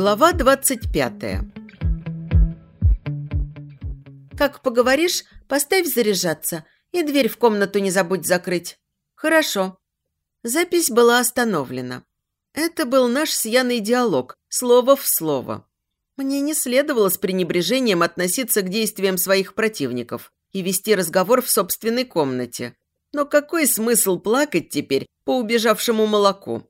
Глава 25 «Как поговоришь, поставь заряжаться и дверь в комнату не забудь закрыть». «Хорошо». Запись была остановлена. Это был наш с Яной диалог, слово в слово. Мне не следовало с пренебрежением относиться к действиям своих противников и вести разговор в собственной комнате. Но какой смысл плакать теперь по убежавшему молоку?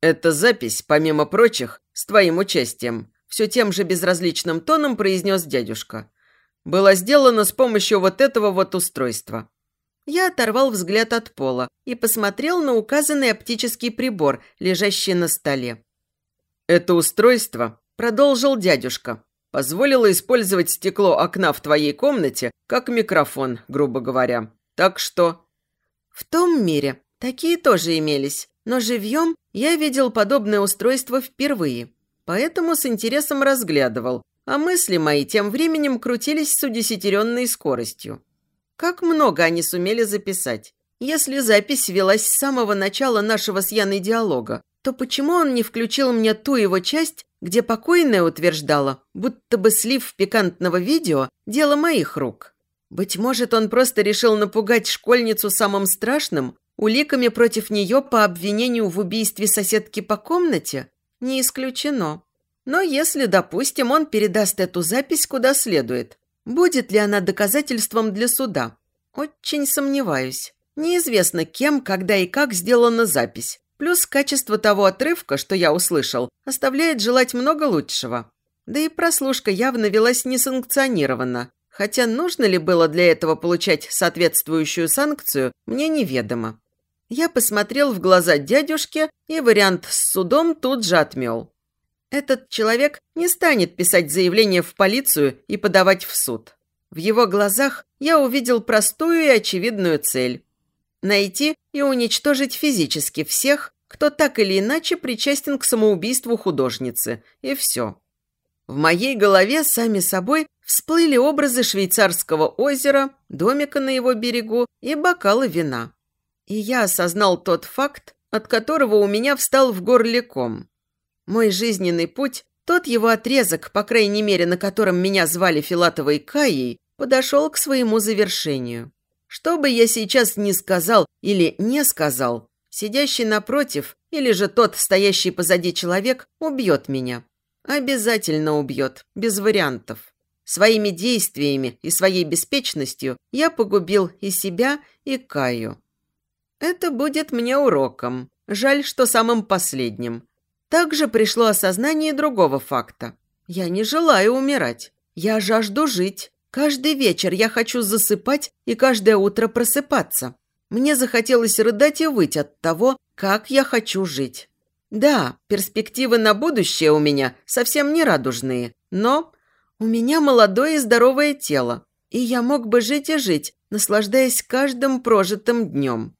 «Эта запись, помимо прочих, с твоим участием», все тем же безразличным тоном произнес дядюшка. «Была сделана с помощью вот этого вот устройства». Я оторвал взгляд от пола и посмотрел на указанный оптический прибор, лежащий на столе. «Это устройство», – продолжил дядюшка, – «позволило использовать стекло окна в твоей комнате как микрофон, грубо говоря. Так что...» В том мире такие тоже имелись, но живьем я видел подобное устройство впервые, поэтому с интересом разглядывал, а мысли мои тем временем крутились с удесятеренной скоростью. Как много они сумели записать. Если запись велась с самого начала нашего с Яной диалога, то почему он не включил мне ту его часть, где покойная утверждала, будто бы слив пикантного видео – дело моих рук? Быть может, он просто решил напугать школьницу самым страшным, Уликами против нее по обвинению в убийстве соседки по комнате? Не исключено. Но если, допустим, он передаст эту запись куда следует, будет ли она доказательством для суда? Очень сомневаюсь. Неизвестно, кем, когда и как сделана запись. Плюс качество того отрывка, что я услышал, оставляет желать много лучшего. Да и прослушка явно велась несанкционированно. Хотя нужно ли было для этого получать соответствующую санкцию, мне неведомо. Я посмотрел в глаза дядюшке и вариант с судом тут же отмел. Этот человек не станет писать заявление в полицию и подавать в суд. В его глазах я увидел простую и очевидную цель – найти и уничтожить физически всех, кто так или иначе причастен к самоубийству художницы, и все. В моей голове сами собой всплыли образы швейцарского озера, домика на его берегу и бокала вина. И я осознал тот факт, от которого у меня встал в горле ком. Мой жизненный путь, тот его отрезок, по крайней мере, на котором меня звали Филатовой Каей, подошел к своему завершению. Что бы я сейчас ни сказал или не сказал, сидящий напротив или же тот, стоящий позади человек, убьет меня. Обязательно убьет, без вариантов. Своими действиями и своей беспечностью я погубил и себя, и Каю. Это будет мне уроком. Жаль, что самым последним. Также пришло осознание другого факта. Я не желаю умирать. Я жажду жить. Каждый вечер я хочу засыпать и каждое утро просыпаться. Мне захотелось рыдать и выть от того, как я хочу жить. Да, перспективы на будущее у меня совсем не радужные, но у меня молодое и здоровое тело, и я мог бы жить и жить, наслаждаясь каждым прожитым днем.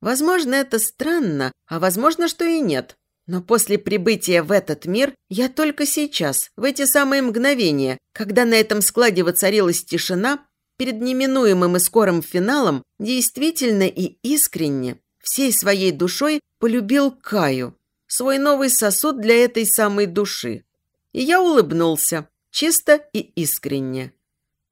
Возможно, это странно, а возможно, что и нет. Но после прибытия в этот мир я только сейчас, в эти самые мгновения, когда на этом складе воцарилась тишина, перед неминуемым и скорым финалом, действительно и искренне, всей своей душой полюбил Каю, свой новый сосуд для этой самой души. И я улыбнулся, чисто и искренне.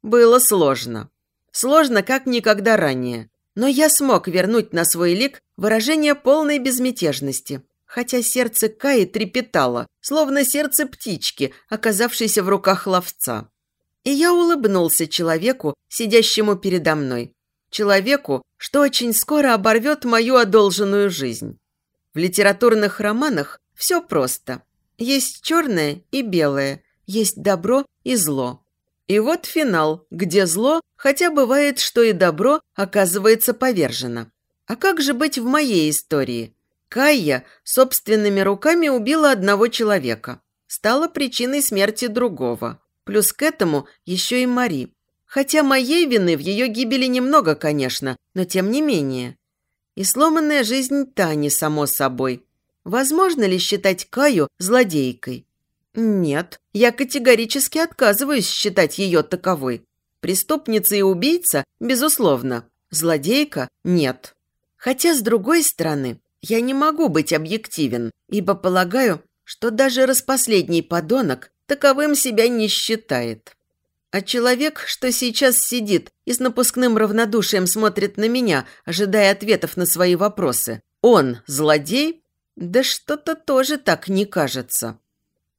Было сложно. Сложно, как никогда ранее. Но я смог вернуть на свой лик выражение полной безмятежности, хотя сердце Каи трепетало, словно сердце птички, оказавшейся в руках ловца. И я улыбнулся человеку, сидящему передо мной. Человеку, что очень скоро оборвет мою одолженную жизнь. В литературных романах все просто. Есть черное и белое, есть добро и зло. И вот финал, где зло, хотя бывает, что и добро, оказывается повержено. А как же быть в моей истории? Кайя собственными руками убила одного человека. Стала причиной смерти другого. Плюс к этому еще и Мари. Хотя моей вины в ее гибели немного, конечно, но тем не менее. И сломанная жизнь Тани, само собой. Возможно ли считать Каю злодейкой? Нет, я категорически отказываюсь считать ее таковой. Преступница и убийца, безусловно. Злодейка – нет. Хотя, с другой стороны, я не могу быть объективен, ибо полагаю, что даже распоследний подонок таковым себя не считает. А человек, что сейчас сидит и с напускным равнодушием смотрит на меня, ожидая ответов на свои вопросы, он злодей? Да что-то тоже так не кажется.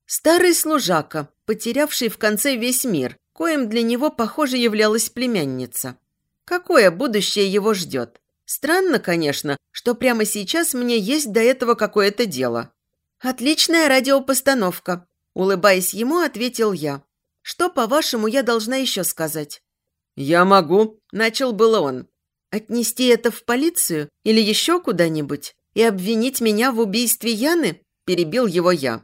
Старый служака, потерявший в конце весь мир, коим для него, похоже, являлась племянница. Какое будущее его ждет? Странно, конечно, что прямо сейчас мне есть до этого какое-то дело. «Отличная радиопостановка», – улыбаясь ему, ответил я. «Что, по-вашему, я должна еще сказать?» «Я могу», – начал было он. «Отнести это в полицию или еще куда-нибудь и обвинить меня в убийстве Яны?» – перебил его я.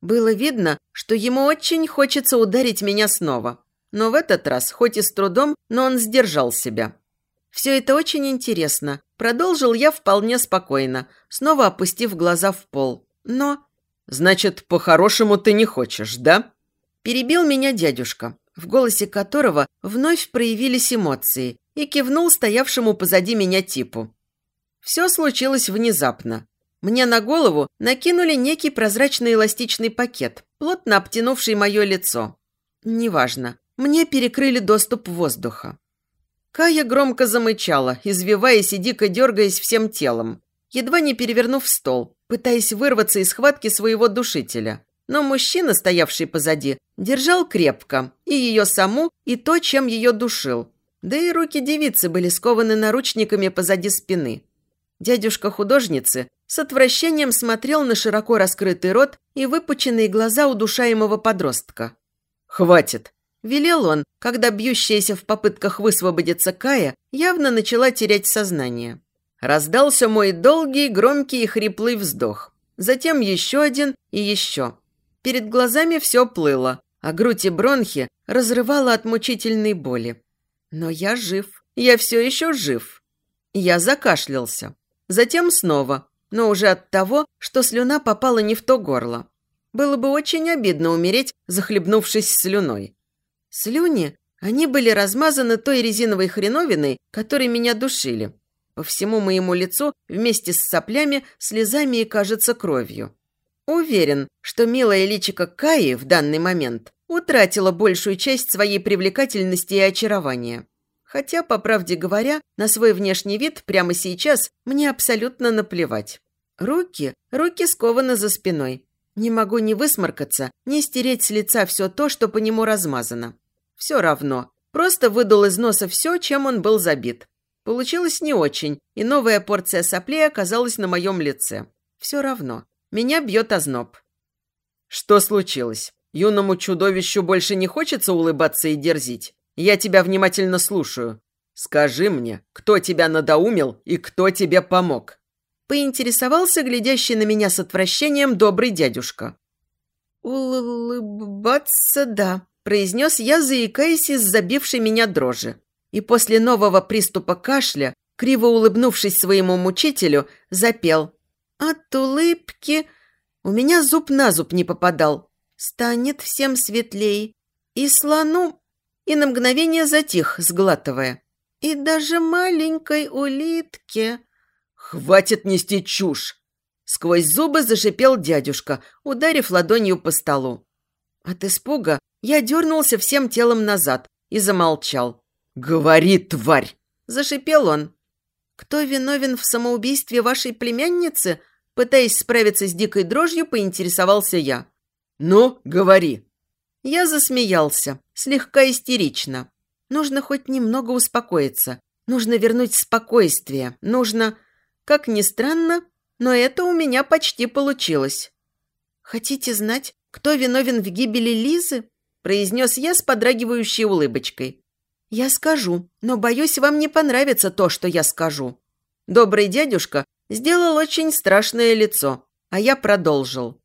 Было видно, что ему очень хочется ударить меня снова. Но в этот раз, хоть и с трудом, но он сдержал себя. «Все это очень интересно», – продолжил я вполне спокойно, снова опустив глаза в пол. «Но...» «Значит, по-хорошему ты не хочешь, да?» Перебил меня дядюшка, в голосе которого вновь проявились эмоции, и кивнул стоявшему позади меня типу. Все случилось внезапно. Мне на голову накинули некий прозрачный эластичный пакет, плотно обтянувший мое лицо. Неважно, мне перекрыли доступ воздуха. Кая громко замычала, извиваясь и дико дергаясь всем телом, едва не перевернув стол, пытаясь вырваться из схватки своего душителя. Но мужчина, стоявший позади, держал крепко и ее саму, и то, чем ее душил. Да и руки девицы были скованы наручниками позади спины. Дядюшка художницы с отвращением смотрел на широко раскрытый рот и выпученные глаза удушаемого подростка. «Хватит!» Велел он, когда бьющаяся в попытках высвободиться Кая явно начала терять сознание. Раздался мой долгий, громкий и хриплый вздох. Затем еще один и еще. Перед глазами все плыло, а грудь и бронхи разрывало от мучительной боли. Но я жив. Я все еще жив. Я закашлялся. Затем снова, но уже от того, что слюна попала не в то горло. Было бы очень обидно умереть, захлебнувшись слюной. Слюни, они были размазаны той резиновой хреновиной, которой меня душили. По всему моему лицу вместе с соплями, слезами и, кажется, кровью. Уверен, что милая личико Каи в данный момент утратила большую часть своей привлекательности и очарования. Хотя, по правде говоря, на свой внешний вид прямо сейчас мне абсолютно наплевать. Руки, руки скованы за спиной. Не могу ни высморкаться, ни стереть с лица все то, что по нему размазано. Все равно. Просто выдул из носа все, чем он был забит. Получилось не очень, и новая порция соплей оказалась на моем лице. Все равно. Меня бьет озноб. Что случилось? Юному чудовищу больше не хочется улыбаться и дерзить? Я тебя внимательно слушаю. Скажи мне, кто тебя надоумил и кто тебе помог?» поинтересовался глядящий на меня с отвращением добрый дядюшка. «Улыбаться, да», – произнес я, заикаясь из забившей меня дрожи. И после нового приступа кашля, криво улыбнувшись своему мучителю, запел. «От улыбки...» У меня зуб на зуб не попадал. «Станет всем светлей. И слону...» И на мгновение затих, сглатывая. «И даже маленькой улитке...» «Хватит нести чушь!» Сквозь зубы зашипел дядюшка, ударив ладонью по столу. От испуга я дернулся всем телом назад и замолчал. «Говори, тварь!» – зашипел он. «Кто виновен в самоубийстве вашей племянницы?» Пытаясь справиться с дикой дрожью, поинтересовался я. «Ну, говори!» Я засмеялся, слегка истерично. Нужно хоть немного успокоиться. Нужно вернуть спокойствие. Нужно... Как ни странно, но это у меня почти получилось. «Хотите знать, кто виновен в гибели Лизы?» произнес я с подрагивающей улыбочкой. «Я скажу, но, боюсь, вам не понравится то, что я скажу». Добрый дядюшка сделал очень страшное лицо, а я продолжил.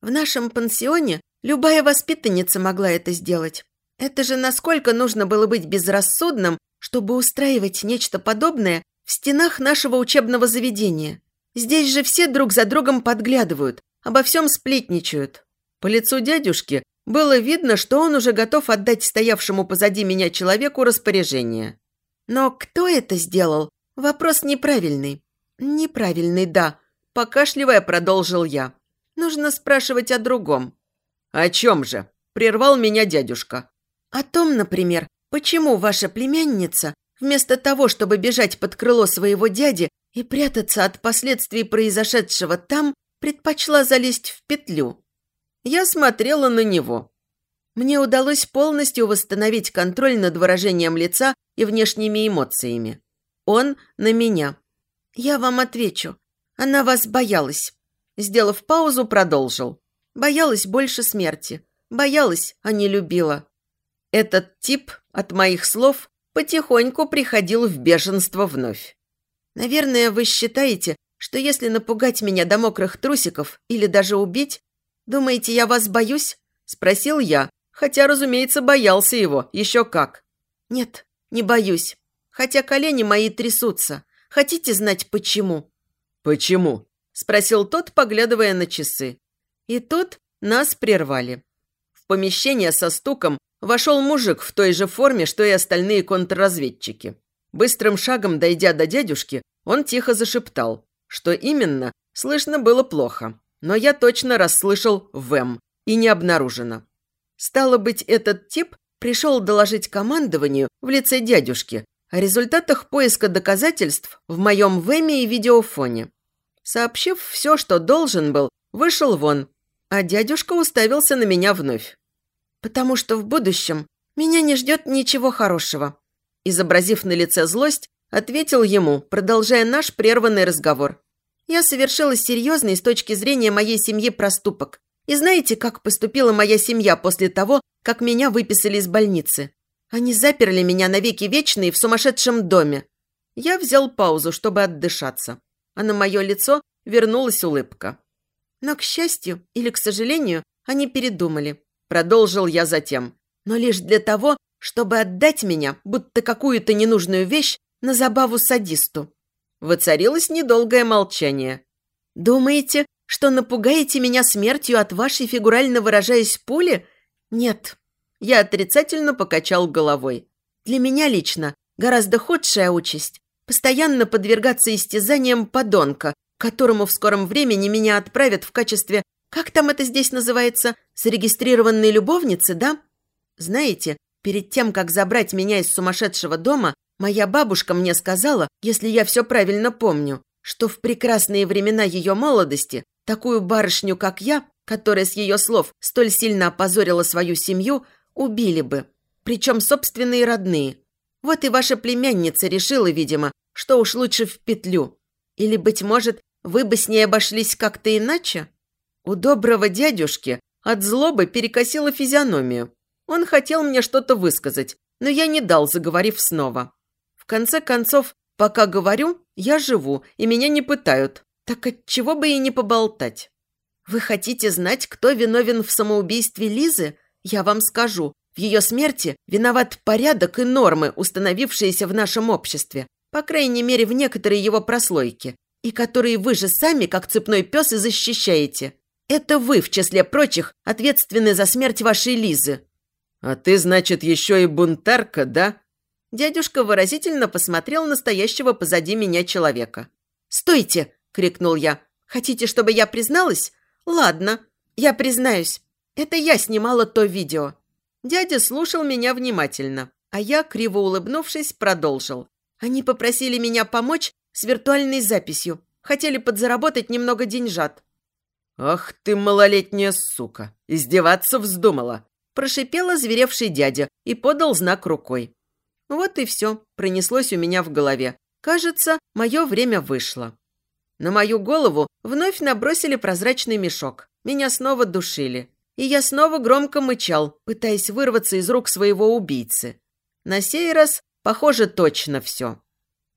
«В нашем пансионе любая воспитанница могла это сделать. Это же насколько нужно было быть безрассудным, чтобы устраивать нечто подобное в стенах нашего учебного заведения. Здесь же все друг за другом подглядывают, обо всем сплетничают. По лицу дядюшки было видно, что он уже готов отдать стоявшему позади меня человеку распоряжение. Но кто это сделал? Вопрос неправильный. Неправильный, да. Покашливая, продолжил я. Нужно спрашивать о другом». «О чем же?» – прервал меня дядюшка. «О том, например, почему ваша племянница, вместо того, чтобы бежать под крыло своего дяди и прятаться от последствий произошедшего там, предпочла залезть в петлю». Я смотрела на него. Мне удалось полностью восстановить контроль над выражением лица и внешними эмоциями. Он на меня. «Я вам отвечу. Она вас боялась». Сделав паузу, продолжил. «Боялась больше смерти. Боялась, а не любила». Этот тип от моих слов потихоньку приходил в бешенство вновь. «Наверное, вы считаете, что если напугать меня до мокрых трусиков или даже убить, думаете, я вас боюсь?» – спросил я, хотя, разумеется, боялся его, еще как. «Нет, не боюсь, хотя колени мои трясутся. Хотите знать, почему?» «Почему?» – спросил тот, поглядывая на часы. И тут нас прервали. Помещение со стуком вошел мужик в той же форме, что и остальные контрразведчики. Быстрым шагом дойдя до дядюшки, он тихо зашептал. Что именно, слышно было плохо. Но я точно расслышал «ВЭМ» и не обнаружено. Стало быть, этот тип пришел доложить командованию в лице дядюшки о результатах поиска доказательств в моем ВЭМе и видеофоне. Сообщив все, что должен был, вышел вон, а дядюшка уставился на меня вновь. «Потому что в будущем меня не ждет ничего хорошего», изобразив на лице злость, ответил ему, продолжая наш прерванный разговор. «Я совершила серьезный с точки зрения моей семьи проступок. И знаете, как поступила моя семья после того, как меня выписали из больницы? Они заперли меня навеки вечные в сумасшедшем доме. Я взял паузу, чтобы отдышаться, а на мое лицо вернулась улыбка. Но, к счастью или к сожалению, они передумали. Продолжил я затем. Но лишь для того, чтобы отдать меня, будто какую-то ненужную вещь, на забаву садисту. Воцарилось недолгое молчание. «Думаете, что напугаете меня смертью от вашей, фигурально выражаясь, пули? Нет». Я отрицательно покачал головой. «Для меня лично гораздо худшая участь – постоянно подвергаться истязаниям подонка, которому в скором времени меня отправят в качестве, как там это здесь называется, зарегистрированной любовницы, да? Знаете, Перед тем, как забрать меня из сумасшедшего дома, моя бабушка мне сказала, если я все правильно помню, что в прекрасные времена ее молодости такую барышню, как я, которая с ее слов столь сильно опозорила свою семью, убили бы. Причем собственные родные. Вот и ваша племянница решила, видимо, что уж лучше в петлю. Или, быть может, вы бы с ней обошлись как-то иначе? У доброго дядюшки от злобы перекосила физиономию. Он хотел мне что-то высказать, но я не дал, заговорив снова. В конце концов, пока говорю, я живу, и меня не пытают. Так от чего бы и не поболтать? Вы хотите знать, кто виновен в самоубийстве Лизы? Я вам скажу. В ее смерти виноват порядок и нормы, установившиеся в нашем обществе, по крайней мере, в некоторой его прослойке, и которые вы же сами, как цепной пес, и защищаете. Это вы, в числе прочих, ответственны за смерть вашей Лизы. «А ты, значит, еще и бунтарка, да?» Дядюшка выразительно посмотрел на стоящего позади меня человека. «Стойте!» – крикнул я. «Хотите, чтобы я призналась? Ладно, я признаюсь. Это я снимала то видео». Дядя слушал меня внимательно, а я, криво улыбнувшись, продолжил. Они попросили меня помочь с виртуальной записью. Хотели подзаработать немного деньжат. «Ах ты, малолетняя сука! Издеваться вздумала! Прошипел озверевший дядя и подал знак рукой. Вот и все, пронеслось у меня в голове. Кажется, мое время вышло. На мою голову вновь набросили прозрачный мешок. Меня снова душили. И я снова громко мычал, пытаясь вырваться из рук своего убийцы. На сей раз, похоже, точно все.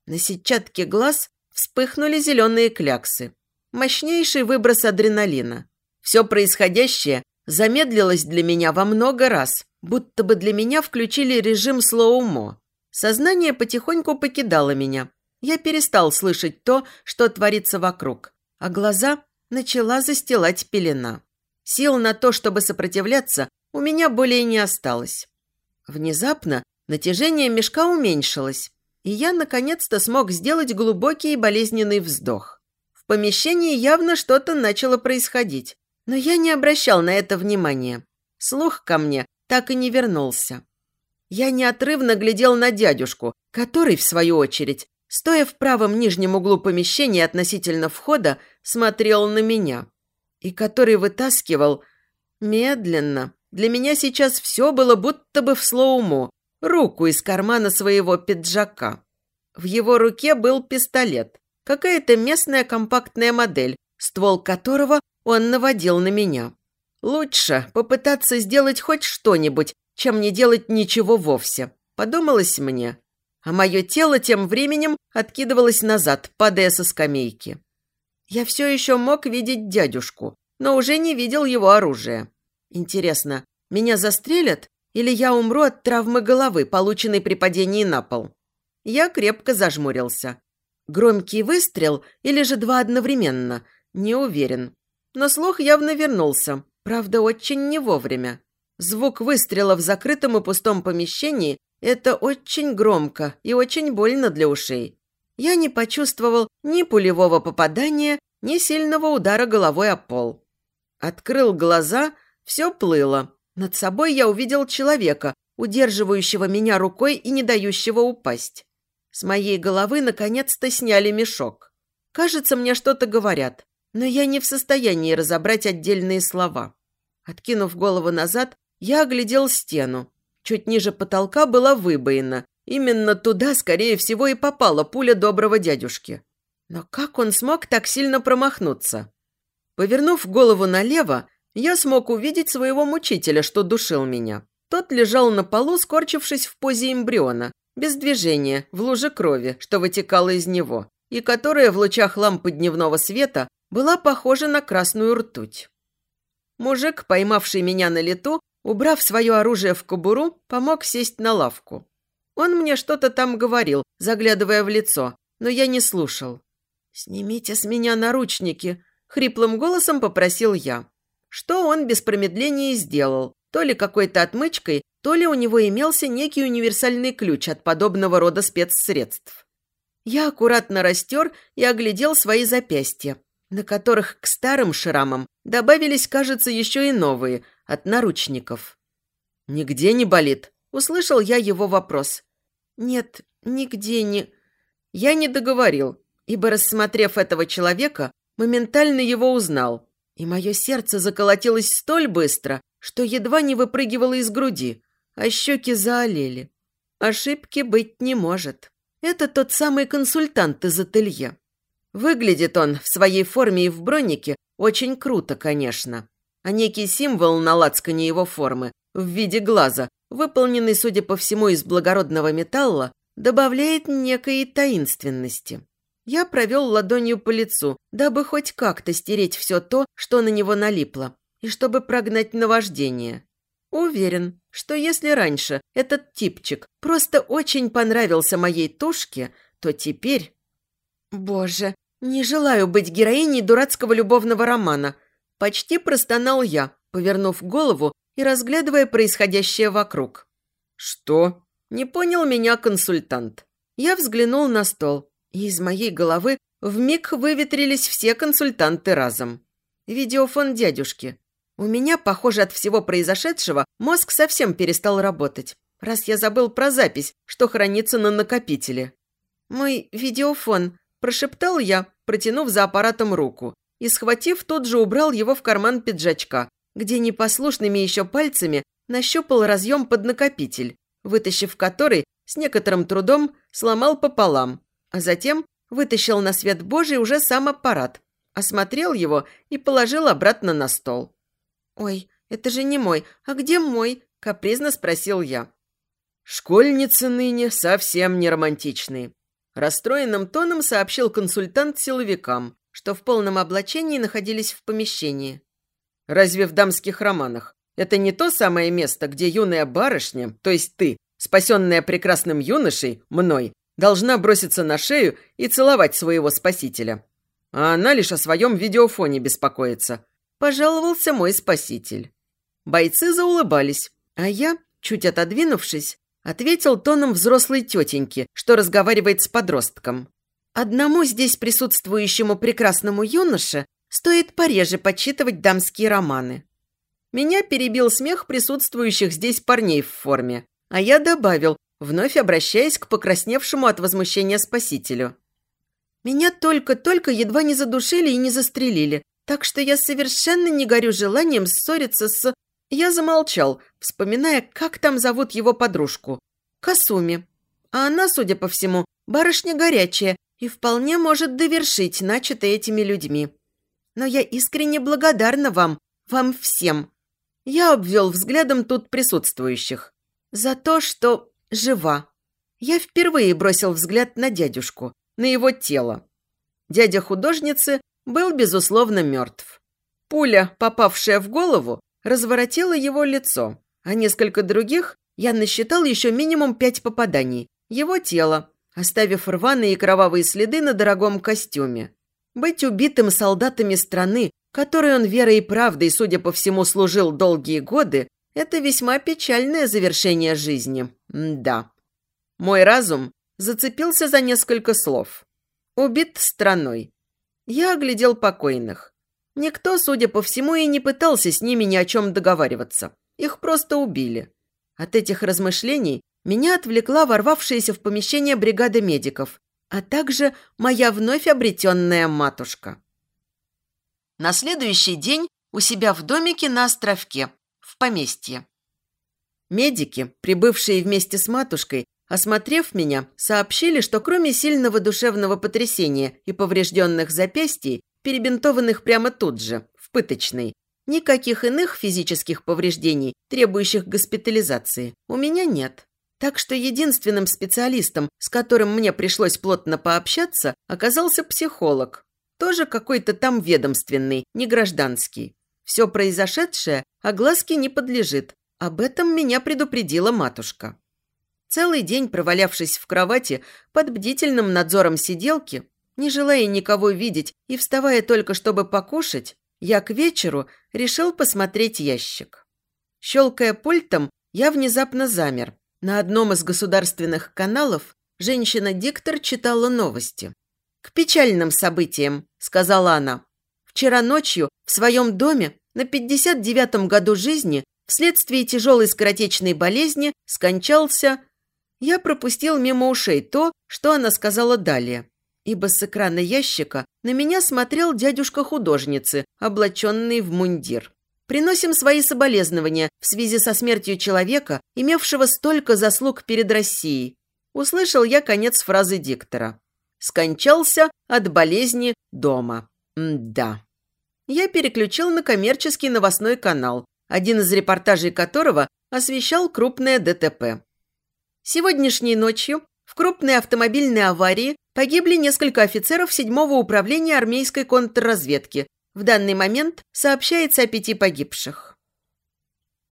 На сетчатке глаз вспыхнули зеленые кляксы. Мощнейший выброс адреналина. Все происходящее замедлилось для меня во много раз, будто бы для меня включили режим слоумо. Сознание потихоньку покидало меня. Я перестал слышать то, что творится вокруг, а глаза начала застилать пелена. Сил на то, чтобы сопротивляться, у меня более не осталось. Внезапно натяжение мешка уменьшилось, и я наконец-то смог сделать глубокий и болезненный вздох. В помещении явно что-то начало происходить. Но я не обращал на это внимания. Слух ко мне так и не вернулся. Я неотрывно глядел на дядюшку, который, в свою очередь, стоя в правом нижнем углу помещения относительно входа, смотрел на меня. И который вытаскивал медленно. Для меня сейчас все было будто бы в слоуму. Руку из кармана своего пиджака. В его руке был пистолет. Какая-то местная компактная модель, ствол которого он наводил на меня. Лучше попытаться сделать хоть что-нибудь, чем не делать ничего вовсе, подумалось мне. А мое тело тем временем откидывалось назад, падая со скамейки. Я все еще мог видеть дядюшку, но уже не видел его оружия. Интересно, меня застрелят или я умру от травмы головы, полученной при падении на пол? Я крепко зажмурился. Громкий выстрел или же два одновременно? Не уверен. Но слух явно вернулся, правда, очень не вовремя. Звук выстрела в закрытом и пустом помещении – это очень громко и очень больно для ушей. Я не почувствовал ни пулевого попадания, ни сильного удара головой о пол. Открыл глаза, все плыло. Над собой я увидел человека, удерживающего меня рукой и не дающего упасть. С моей головы наконец-то сняли мешок. Кажется, мне что-то говорят, но я не в состоянии разобрать отдельные слова. Откинув голову назад, я оглядел стену. Чуть ниже потолка была выбоина. Именно туда, скорее всего, и попала пуля доброго дядюшки. Но как он смог так сильно промахнуться? Повернув голову налево, я смог увидеть своего мучителя, что душил меня. Тот лежал на полу, скорчившись в позе эмбриона, без движения, в луже крови, что вытекало из него, и которая в лучах лампы дневного света была похожа на красную ртуть. Мужик, поймавший меня на лету, убрав свое оружие в кобуру, помог сесть на лавку. Он мне что-то там говорил, заглядывая в лицо, но я не слушал. «Снимите с меня наручники», – хриплым голосом попросил я. Что он без промедления сделал, то ли какой-то отмычкой, то ли у него имелся некий универсальный ключ от подобного рода спецсредств. Я аккуратно растер и оглядел свои запястья, на которых к старым шрамам добавились, кажется, еще и новые, от наручников. «Нигде не болит?» – услышал я его вопрос. «Нет, нигде не...» Я не договорил, ибо, рассмотрев этого человека, моментально его узнал. И мое сердце заколотилось столь быстро, что едва не выпрыгивало из груди, а щеки заолели. Ошибки быть не может. Это тот самый консультант из ателье. Выглядит он в своей форме и в бронике очень круто, конечно. А некий символ на лацкане его формы в виде глаза, выполненный, судя по всему, из благородного металла, добавляет некой таинственности. Я провел ладонью по лицу, дабы хоть как-то стереть все то, что на него налипло, и чтобы прогнать наваждение. Уверен, что если раньше этот типчик просто очень понравился моей тушке, то теперь... Боже, «Не желаю быть героиней дурацкого любовного романа», – почти простонал я, повернув голову и разглядывая происходящее вокруг. «Что?» – не понял меня консультант. Я взглянул на стол, и из моей головы вмиг выветрились все консультанты разом. Видеофон дядюшки. У меня, похоже, от всего произошедшего мозг совсем перестал работать, раз я забыл про запись, что хранится на накопителе. «Мой видеофон», Прошептал я, протянув за аппаратом руку, и, схватив, тут же убрал его в карман пиджачка, где непослушными еще пальцами нащупал разъем под накопитель, вытащив который с некоторым трудом сломал пополам, а затем вытащил на свет Божий уже сам аппарат, осмотрел его и положил обратно на стол. «Ой, это же не мой, а где мой?» – капризно спросил я. «Школьницы ныне совсем не романтичные. Расстроенным тоном сообщил консультант силовикам, что в полном облачении находились в помещении. «Разве в дамских романах это не то самое место, где юная барышня, то есть ты, спасенная прекрасным юношей, мной, должна броситься на шею и целовать своего спасителя? А она лишь о своем видеофоне беспокоится», – пожаловался мой спаситель. Бойцы заулыбались, а я, чуть отодвинувшись, Ответил тоном взрослой тетеньки, что разговаривает с подростком. Одному здесь присутствующему прекрасному юноше Стоит пореже почитывать дамские романы. Меня перебил смех присутствующих здесь парней в форме, а я добавил, вновь обращаясь к покрасневшему от возмущения спасителю. Меня только-только едва не задушили и не застрелили, так что я совершенно не горю желанием ссориться с... Я замолчал, вспоминая, как там зовут его подружку. Касуми. А она, судя по всему, барышня горячая и вполне может довершить начатое этими людьми. Но я искренне благодарна вам, вам всем. Я обвел взглядом тут присутствующих. За то, что жива. Я впервые бросил взгляд на дядюшку, на его тело. Дядя художницы был, безусловно, мертв. Пуля, попавшая в голову, разворотила его лицо, а несколько других я насчитал еще минимум пять попаданий. Его тело, оставив рваные и кровавые следы на дорогом костюме. Быть убитым солдатами страны, которой он верой и правдой, судя по всему, служил долгие годы, это весьма печальное завершение жизни. М да. Мой разум зацепился за несколько слов. Убит страной. Я оглядел покойных. Никто, судя по всему, и не пытался с ними ни о чем договариваться. Их просто убили. От этих размышлений меня отвлекла ворвавшаяся в помещение бригада медиков, а также моя вновь обретенная матушка. На следующий день у себя в домике на островке, поместье. Медики, прибывшие вместе с матушкой, осмотрев меня, сообщили, что кроме сильного душевного потрясения и поврежденных запястий, перебинтованных прямо тут же, в пыточной, никаких иных физических повреждений, требующих госпитализации, у меня нет. Так что единственным специалистом, с которым мне пришлось плотно пообщаться, оказался психолог. Тоже какой-то там ведомственный, не гражданский. Все произошедшее огласке не подлежит. Об этом меня предупредила матушка. Целый день провалявшись в кровати под бдительным надзором сиделки, не желая никого видеть и вставая только чтобы покушать, я к вечеру решил посмотреть ящик. Щелкая пультом, я внезапно замер, на одном из государственных каналов женщина-диктор читала новости. «К печальным событиям», – сказала она. «Вчера ночью в своем доме на 59-м году жизни вследствие тяжелой скоротечной болезни скончался...» Я пропустил мимо ушей то, что она сказала далее, ибо с экрана ящика на меня смотрел дядюшка художницы, облаченный в мундир. Приносим свои соболезнования в связи со смертью человека, имевшего столько заслуг перед Россией. Услышал я конец фразы диктора. Скончался от болезни дома. М да. Я переключил на коммерческий новостной канал, один из репортажей которого освещал крупное ДТП. Сегодняшней ночью в крупной автомобильной аварии погибли несколько офицеров седьмого управления армейской контрразведки, в данный момент сообщается о пяти погибших.